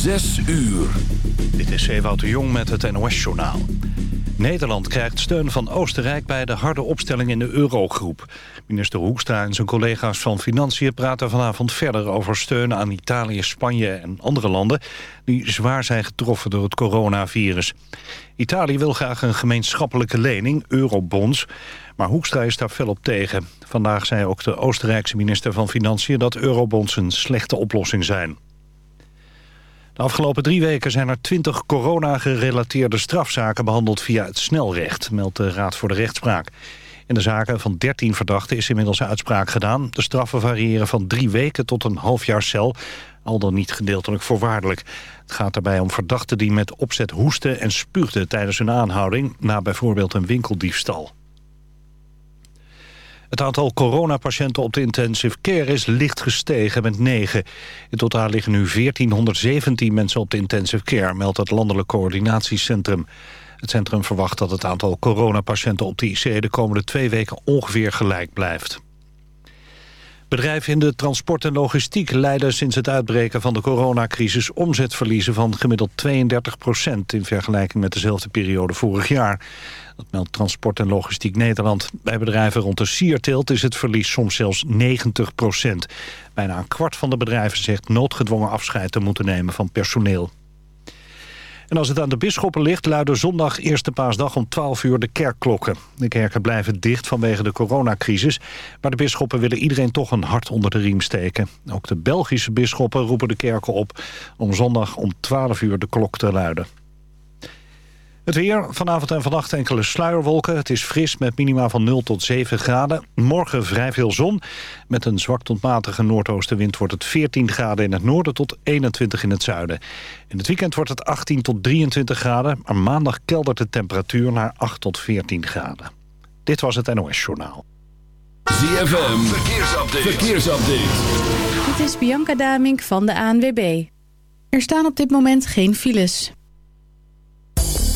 Zes uur. Dit is Ewout Jong met het NOS-journaal. Nederland krijgt steun van Oostenrijk bij de harde opstelling in de eurogroep. Minister Hoekstra en zijn collega's van Financiën praten vanavond verder over steun aan Italië, Spanje en andere landen die zwaar zijn getroffen door het coronavirus. Italië wil graag een gemeenschappelijke lening, eurobonds, maar Hoekstra is daar fel op tegen. Vandaag zei ook de Oostenrijkse minister van Financiën dat eurobonds een slechte oplossing zijn. De afgelopen drie weken zijn er twintig corona-gerelateerde strafzaken behandeld via het snelrecht, meldt de Raad voor de Rechtspraak. In de zaken van 13 verdachten is inmiddels uitspraak gedaan. De straffen variëren van drie weken tot een half jaar cel, al dan niet gedeeltelijk voorwaardelijk. Het gaat daarbij om verdachten die met opzet hoesten en spuugden tijdens hun aanhouding, na bijvoorbeeld een winkeldiefstal. Het aantal coronapatiënten op de intensive care is licht gestegen met 9. In totaal liggen nu 1417 mensen op de intensive care, meldt het Landelijk Coördinatiecentrum. Het centrum verwacht dat het aantal coronapatiënten op de IC de komende twee weken ongeveer gelijk blijft. Bedrijven in de transport en logistiek leiden sinds het uitbreken van de coronacrisis omzetverliezen van gemiddeld 32 procent in vergelijking met dezelfde periode vorig jaar. Dat meldt Transport en Logistiek Nederland. Bij bedrijven rond de sierteelt is het verlies soms zelfs 90 procent. Bijna een kwart van de bedrijven zegt noodgedwongen afscheid te moeten nemen van personeel. En als het aan de bisschoppen ligt, luiden zondag eerste paasdag om 12 uur de kerkklokken. De kerken blijven dicht vanwege de coronacrisis, maar de bisschoppen willen iedereen toch een hart onder de riem steken. Ook de Belgische bisschoppen roepen de kerken op om zondag om 12 uur de klok te luiden. Het weer, vanavond en vannacht enkele sluierwolken. Het is fris met minima van 0 tot 7 graden. Morgen vrij veel zon. Met een zwak tot matige noordoostenwind wordt het 14 graden in het noorden tot 21 in het zuiden. In het weekend wordt het 18 tot 23 graden. Maar maandag keldert de temperatuur naar 8 tot 14 graden. Dit was het NOS Journaal. ZFM, verkeersupdate. verkeersupdate. Dit is Bianca Damink van de ANWB. Er staan op dit moment geen files.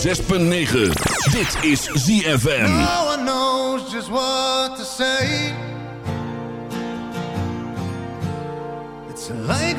106.9. Dit is ZFM. No one knows just what. It's like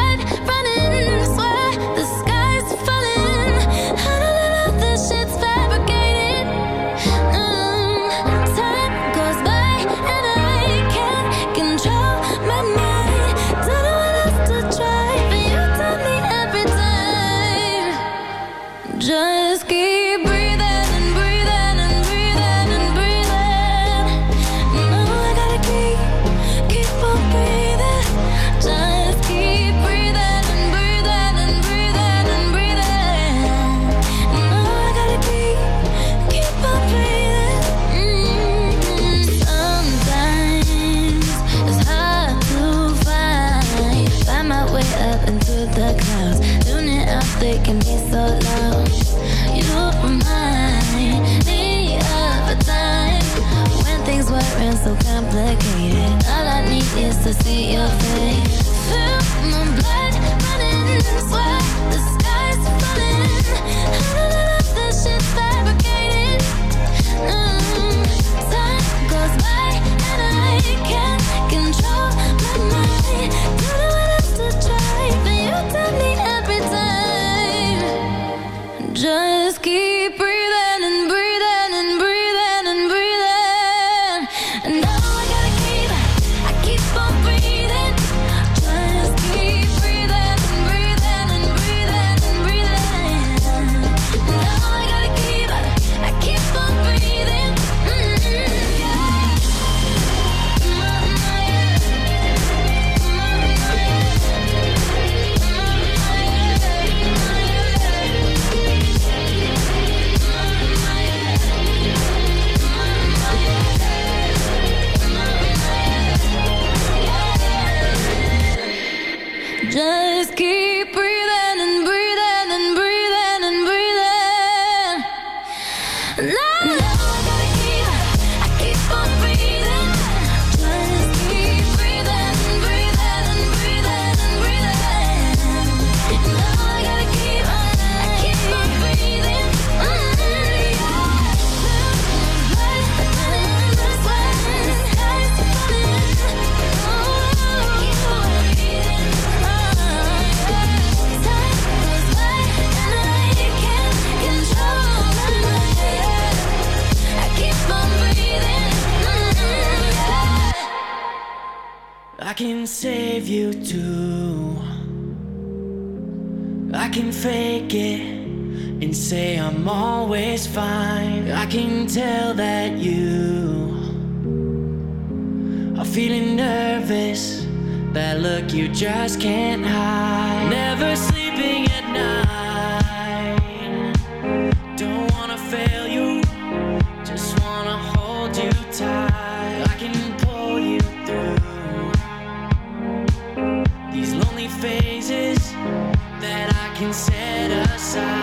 that I can set aside.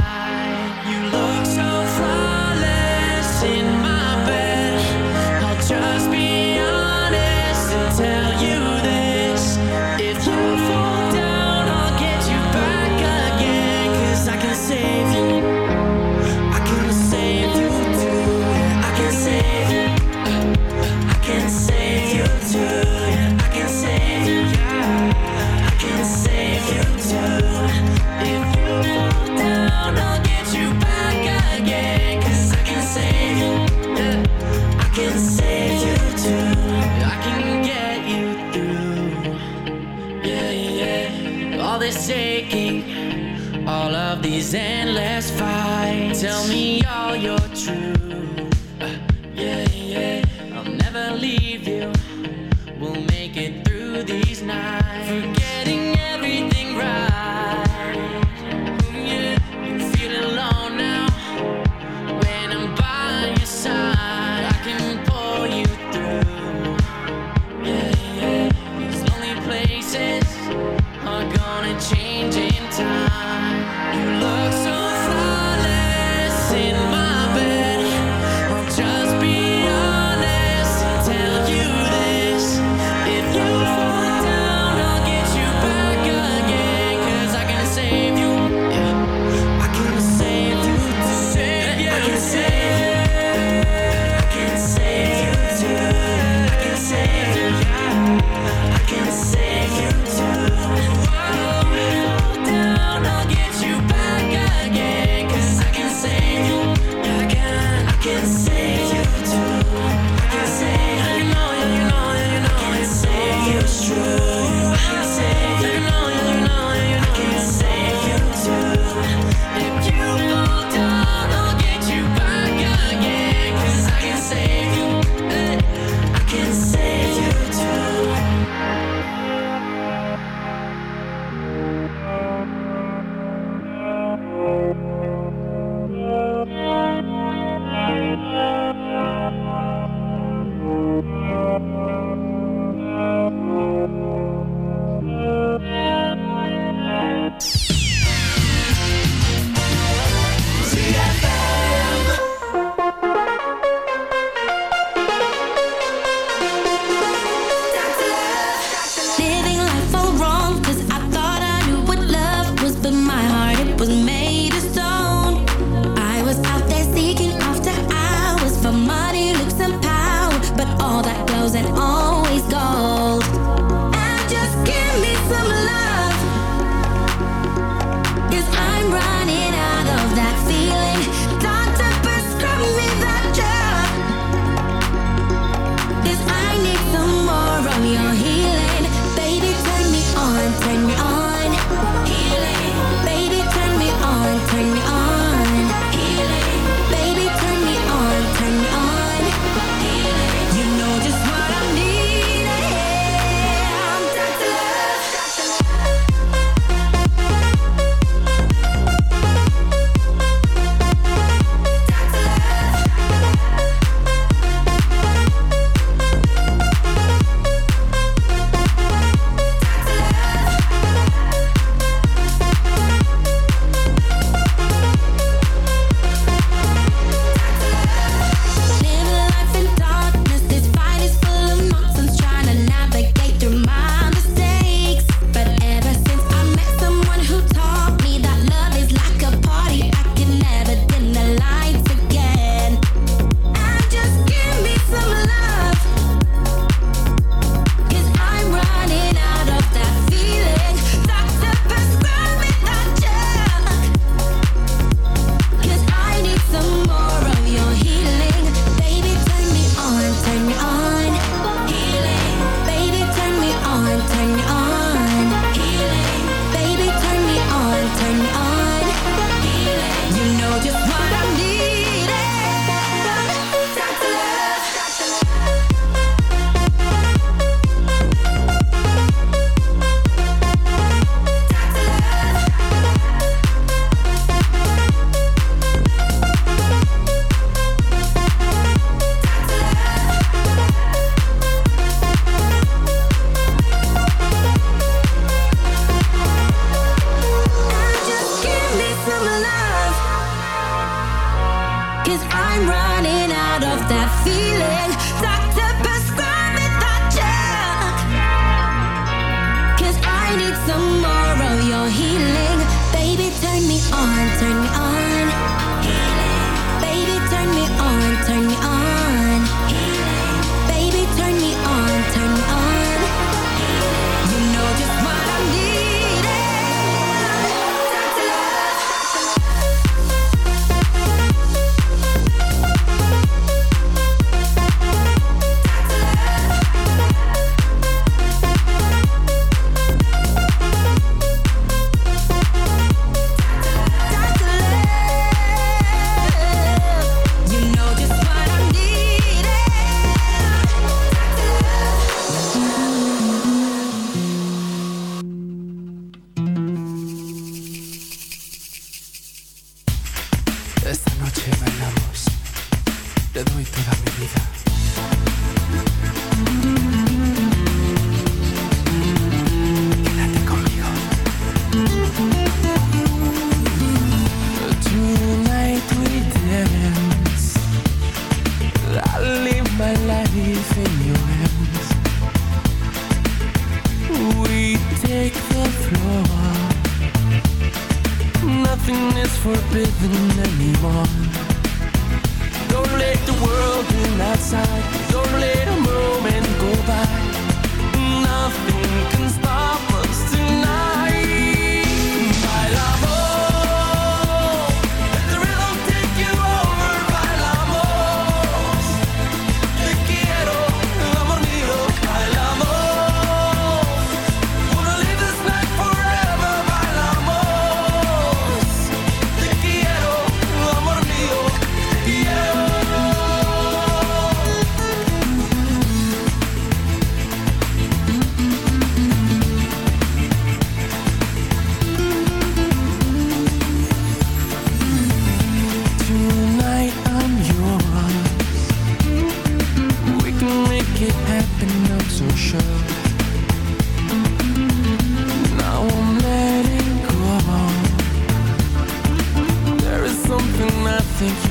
nothing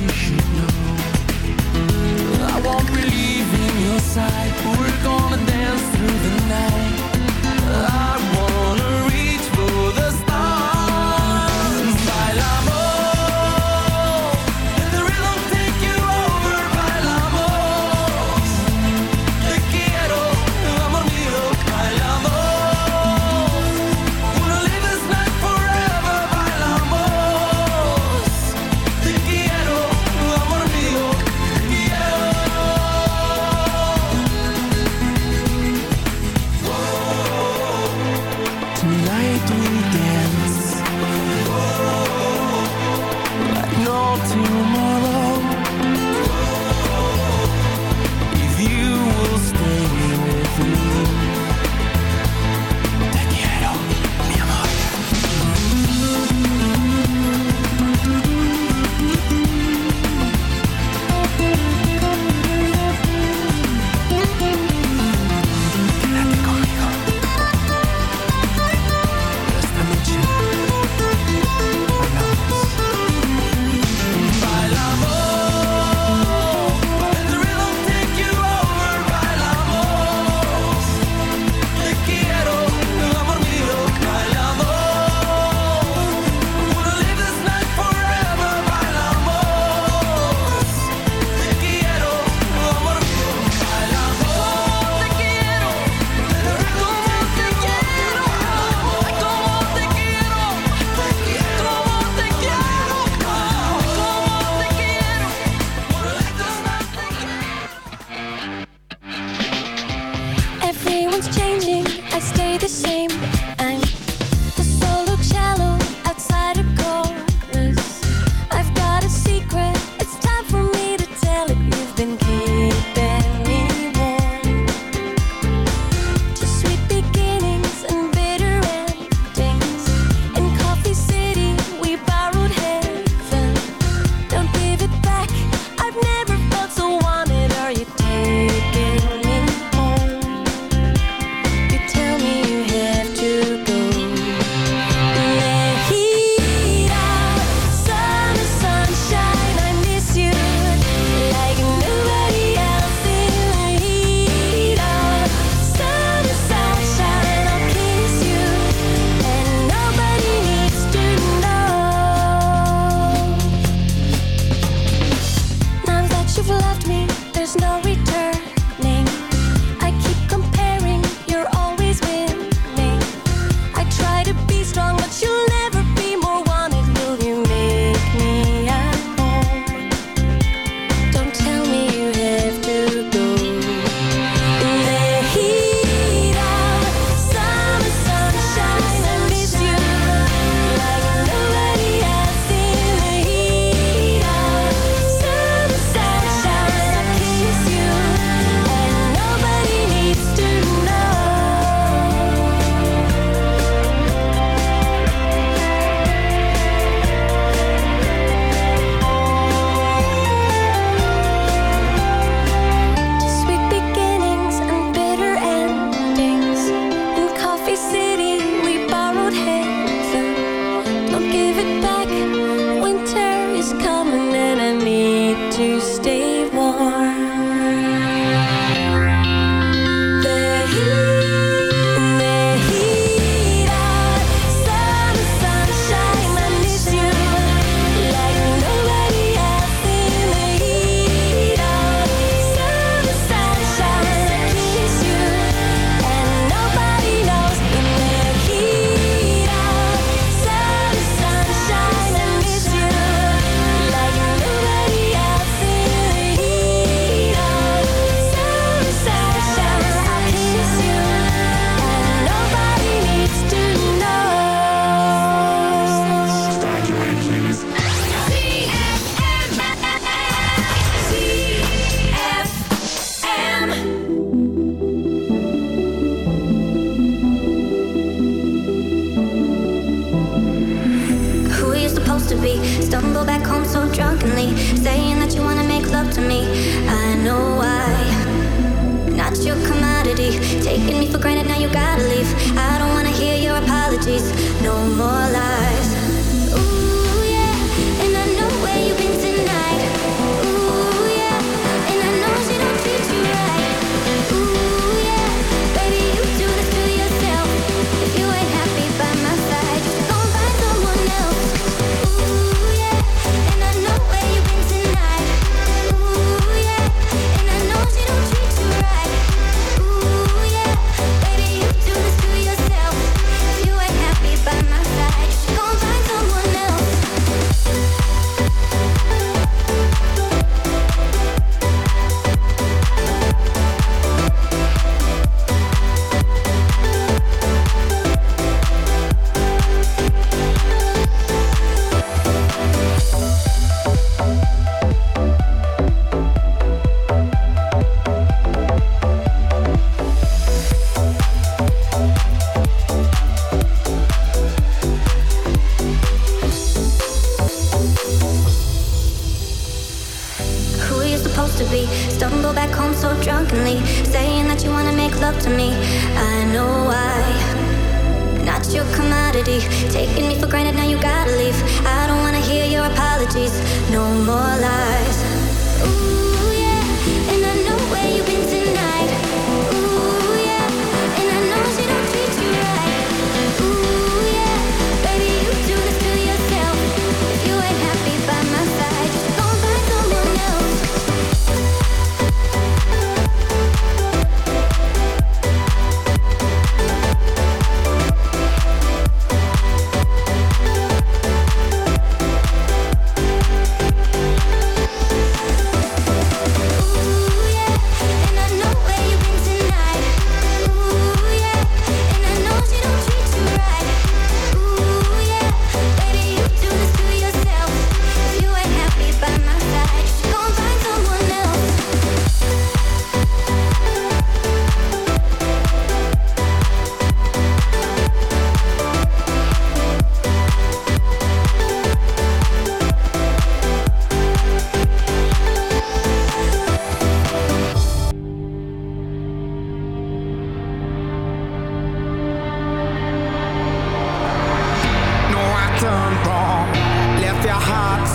the same.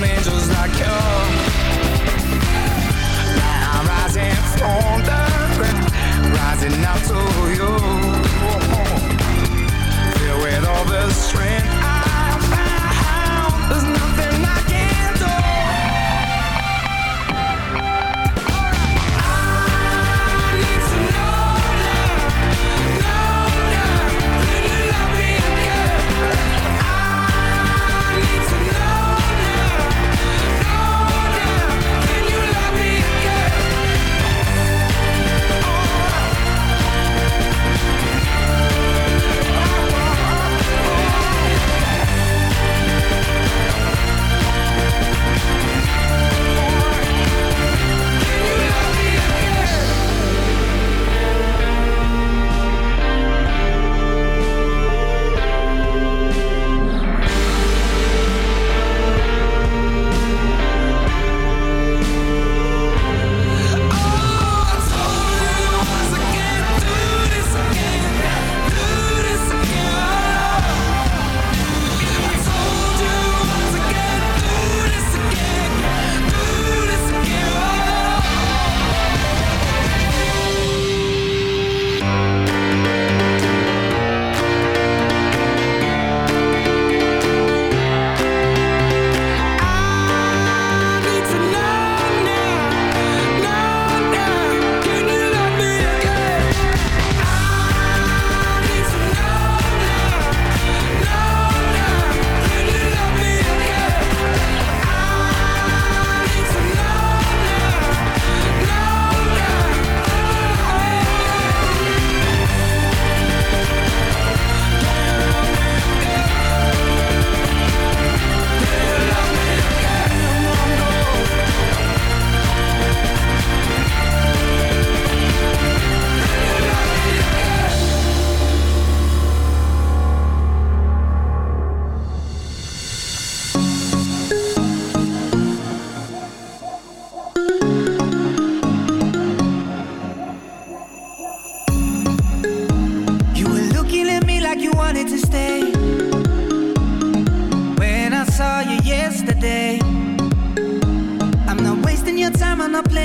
on angels like you. Now I'm rising from the ground, rising up to you.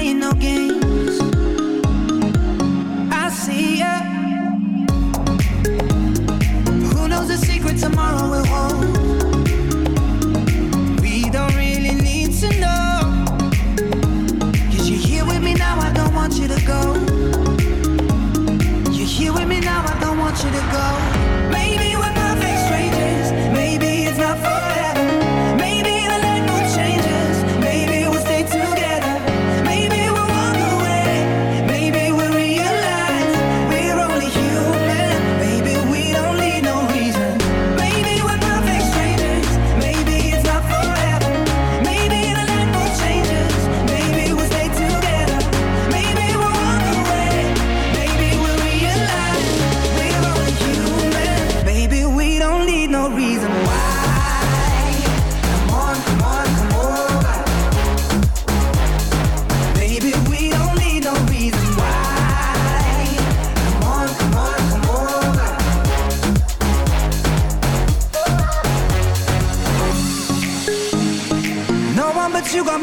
playing no game.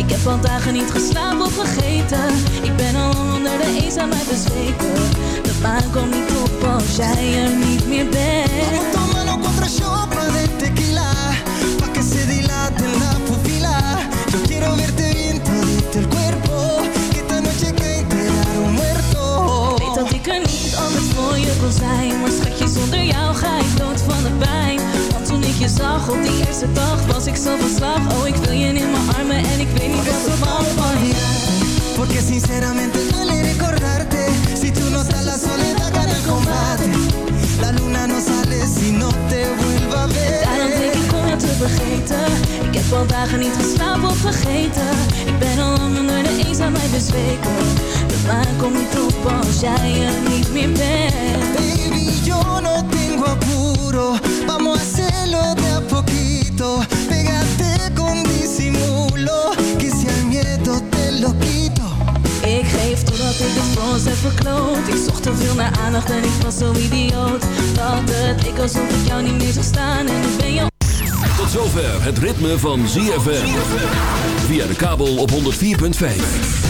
Ik heb al dagen niet geslapen of vergeten Ik ben al onder de eenzaamheid bezweken. De maan komt niet op als jij er niet meer bent. Tómalo contra sopa de tequila, pa' que se dilate la pupila. Yo quiero verte bien todito el cuerpo, que esta noche que enterrar un muerto. Weet dat ik er niet anders voor je kon zijn. Maar schatje, zonder jou ga ik dood van de pijn je zag op die eerste dag Was ik zo van slag. Oh, ik wil je in mijn armen en ik weet niet wat ik van van je Porque sinceramente duele recordarte. Si tú no estás la soledad gana el combate. La luna no sale si no te vuelva a Daarom denk ver ik om jou te vergeten. Ik heb al dagen niet geslapen of vergeten. Ik ben al lang onder de eenzaamheid bezweken. De maan komt niet op als jij er niet meer bent. Baby, yo no tengo apuro Vamos a hacerlo de a poquito. Pégate con disimulo Que si al miedo te lo quito. Ik geef totdat ik het voor ons heb verkloot. Ik zocht te veel naar aandacht en ik was zo idioot. Dat het ik alsof ik jou niet meer zag staan En nu ben je Tot zover het ritme van ZFM. Via de kabel op 104.5.